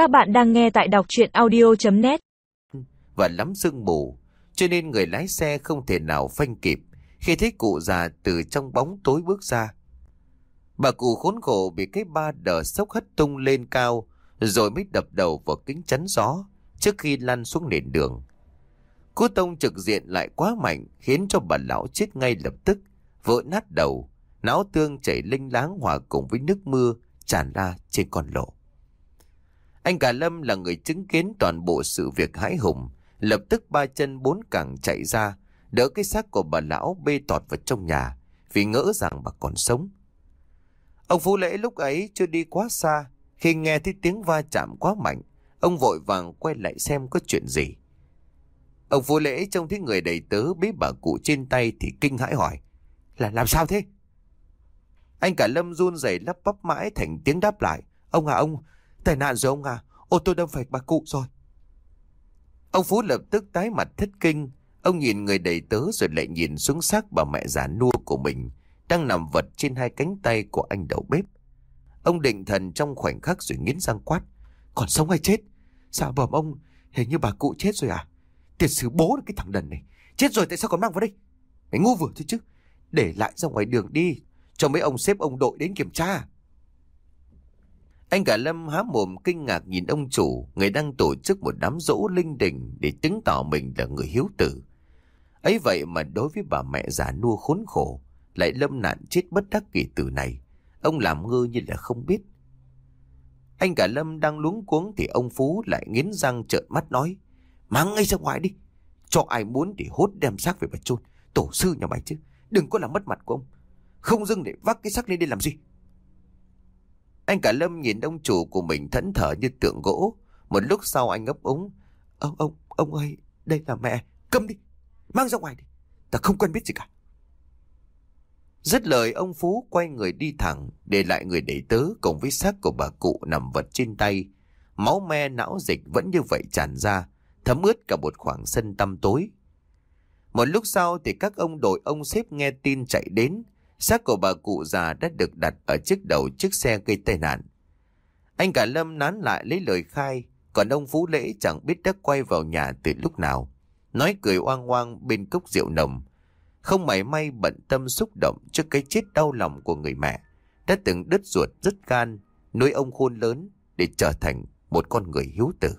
Các bạn đang nghe tại đọc chuyện audio.net và lắm sương mù, cho nên người lái xe không thể nào phanh kịp khi thấy cụ già từ trong bóng tối bước ra. Bà cụ khốn khổ bị cái ba đờ sốc hất tung lên cao rồi mới đập đầu vào kính chắn gió trước khi lăn xuống nền đường. Cú tông trực diện lại quá mạnh khiến cho bà lão chết ngay lập tức, vỡ nát đầu, não tương chảy linh láng hòa cùng với nước mưa tràn ra trên con lộ. Anh cả Lâm là người chứng kiến toàn bộ sự việc hãi hùng, lập tức ba chân bốn cẳng chạy ra, đỡ cái xác của bà lão bê tọt vào trong nhà, vì ngỡ rằng bà còn sống. Ông Phú Lễ lúc ấy chưa đi quá xa, khi nghe thấy tiếng va chạm quá mạnh, ông vội vàng quay lại xem có chuyện gì. Ông Phú Lễ trông thấy người đầy tớ bế bà cụ trên tay thì kinh hãi hỏi, là làm sao thế? Anh cả Lâm run rẩy lắp bắp mãi thành tiếng đáp lại, ông à ông, tai nạn rồi ông à, ô tô đâm phải bà cụ rồi. Ông Phú lập tức tái mặt thất kinh, ông nhìn người đầy tớ rồi lại nhìn xuống xác bà mẹ già nua của mình, đang nằm vật trên hai cánh tay của anh đầu bếp. Ông định thần trong khoảnh khắc rồi nghiến răng quát. Còn sống hay chết? Sao bẩm ông, hình như bà cụ chết rồi à? Tiệt sử bố được cái thằng đần này. Chết rồi tại sao còn mang vào đây? Mày ngu vừa thôi chứ. Để lại ra ngoài đường đi, cho mấy ông xếp ông đội đến kiểm tra. Anh cả Lâm há mồm kinh ngạc nhìn ông chủ, người đang tổ chức một đám dỗ linh đình để chứng tỏ mình là người hiếu tử. ấy vậy mà đối với bà mẹ già nua khốn khổ, lại lâm nạn chết bất đắc kỳ tử này, ông làm ngơ như là không biết. Anh cả Lâm đang luống cuống thì ông Phú lại nghiến răng trợn mắt nói, mang ngay ra ngoài đi, cho ai muốn thì hốt đem xác về bà chôn tổ sư nhà mày chứ, đừng có làm mất mặt của ông, không dưng để vác cái xác lên đây làm gì. Anh cả Lâm nhìn ông chủ của mình thẫn thờ như tượng gỗ. Một lúc sau anh ấp úng. Ông, ông, ông ơi, đây là mẹ. Câm đi, mang ra ngoài đi. Ta không quen biết gì cả. Dứt lời ông Phú quay người đi thẳng, để lại người đầy tớ cùng với xác của bà cụ nằm vật trên tay. Máu me não dịch vẫn như vậy tràn ra, thấm ướt cả một khoảng sân tăm tối. Một lúc sau thì các ông đội ông xếp nghe tin chạy đến, Xác của bà cụ già đã được đặt ở chiếc đầu chiếc xe gây tai nạn. Anh cả Lâm nán lại lấy lời khai, còn ông Phú Lễ chẳng biết đã quay vào nhà từ lúc nào. Nói cười oang oang bên cốc rượu nồng. Không mảy may bận tâm xúc động trước cái chết đau lòng của người mẹ. Đã từng đứt ruột rất gan, nuôi ông khôn lớn để trở thành một con người hiếu tử.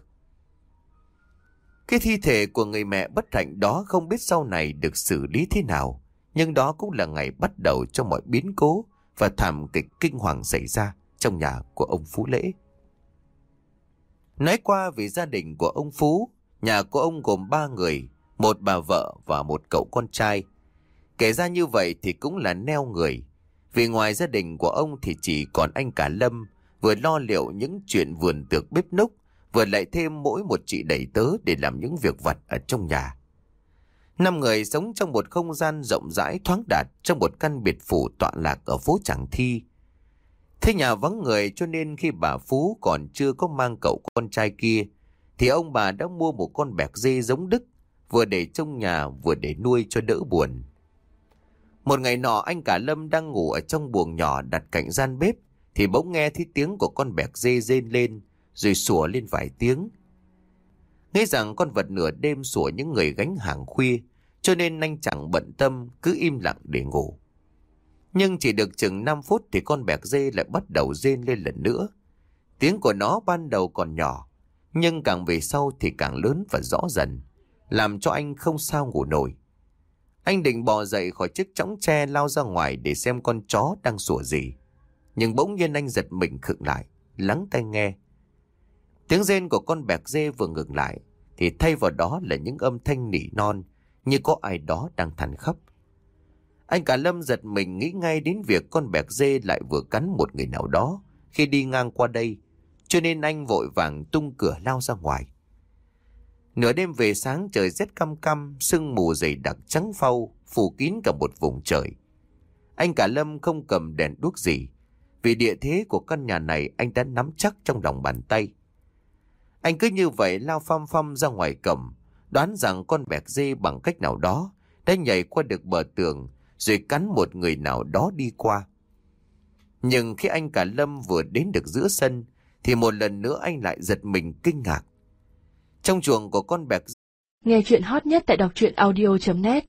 Cái thi thể của người mẹ bất hạnh đó không biết sau này được xử lý thế nào. Nhưng đó cũng là ngày bắt đầu cho mọi biến cố và thảm kịch kinh hoàng xảy ra trong nhà của ông Phú Lễ. Nói qua về gia đình của ông Phú, nhà của ông gồm ba người, một bà vợ và một cậu con trai. Kể ra như vậy thì cũng là neo người, vì ngoài gia đình của ông thì chỉ còn anh cả Lâm, vừa lo liệu những chuyện vườn tược bếp núc, vừa lại thêm mỗi một chị đầy tớ để làm những việc vặt ở trong nhà. Năm người sống trong một không gian rộng rãi thoáng đạt trong một căn biệt phủ tọa lạc ở phố Tràng Thi. Thế nhà vắng người cho nên khi bà Phú còn chưa có mang cậu con trai kia, thì ông bà đã mua một con bẹc dê giống Đức, vừa để trong nhà vừa để nuôi cho đỡ buồn. Một ngày nọ anh cả Lâm đang ngủ ở trong buồng nhỏ đặt cạnh gian bếp, thì bỗng nghe thấy tiếng của con bẹc dê rên lên, rồi sủa lên vài tiếng. Nghe rằng con vật nửa đêm sủa những người gánh hàng khuya, cho nên anh chẳng bận tâm, cứ im lặng để ngủ. Nhưng chỉ được chừng 5 phút thì con bẹc dê lại bắt đầu rên lên lần nữa. Tiếng của nó ban đầu còn nhỏ, nhưng càng về sau thì càng lớn và rõ dần, làm cho anh không sao ngủ nổi. Anh định bò dậy khỏi chiếc chõng tre lao ra ngoài để xem con chó đang sủa gì. Nhưng bỗng nhiên anh giật mình khựng lại, lắng tai nghe. Tiếng rên của con bẹc dê vừa ngừng lại, thì thay vào đó là những âm thanh nỉ non, như có ai đó đang thằn khóc. Anh cả Lâm giật mình nghĩ ngay đến việc con bẹc dê lại vừa cắn một người nào đó khi đi ngang qua đây, cho nên anh vội vàng tung cửa lao ra ngoài. Nửa đêm về sáng trời rét căm căm, sương mù dày đặc trắng phau, phủ kín cả một vùng trời. Anh cả Lâm không cầm đèn đuốc gì, vì địa thế của căn nhà này anh đã nắm chắc trong lòng bàn tay. Anh cứ như vậy lao phăm phăm ra ngoài cầm, đoán rằng con bẹc dê bằng cách nào đó đã nhảy qua được bờ tường rồi cắn một người nào đó đi qua. Nhưng khi anh cả Lâm vừa đến được giữa sân, thì một lần nữa anh lại giật mình kinh ngạc. Trong chuồng của con bẹc Nghe chuyện hot nhất tại đọc truyện audio.net